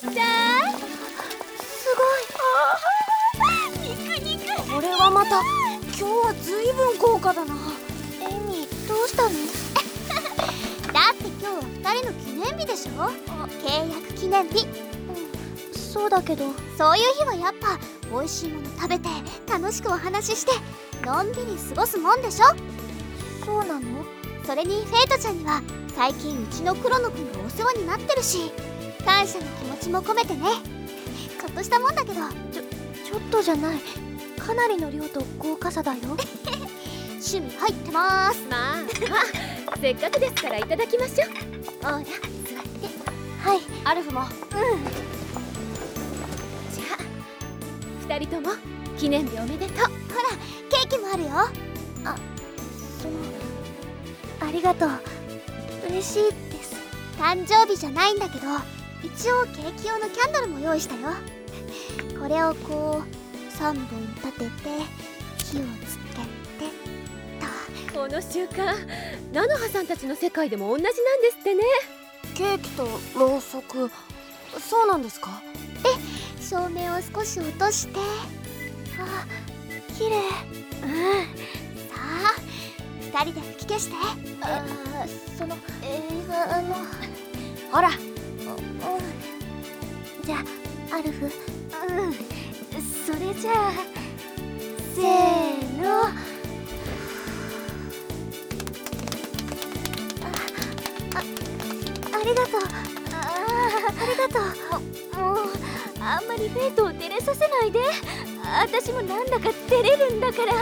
すごい。肉肉。これはまた今日はずいぶん豪華だな。エミどうしたの？だって今日は2人の記念日でしょ？契約記念日。そうだけど。そういう日はやっぱ美味しいもの食べて楽しくお話ししてのんびり過ごすもんでしょ？そうなの？それにフェイトちゃんには最近うちのクロノくんがお世話になってるし感謝の気持ちも込めてね。ちょっとしたもんだけど。ちょちょっとじゃない。かなりの量と豪華さだよ。趣味入ってます。まあまあ せっかくですからいただきましょう。ほら座って。はい。アルフも。じゃあ2人とも記念日おめでとう。ほらケーキもあるよ。そのありがとう。嬉しいです。誕生日じゃないんだけど一応ケーキ用のキャンドルも用意したよ。これをこう3本立てて火をつけてこの習慣菜の葉さんたちの世界でも同じなんですってね。ケーキとろうそくそうなんですか？照明を少し落として。あ綺麗。うん。さあ2人で吹き消して。あそのえー、あのほら。うんじゃアルフ。うんそれじゃあせーの。ありがとう。あありがとう。もうあんまりフェイトを照れさせないで。私もなんだか照れるんだから。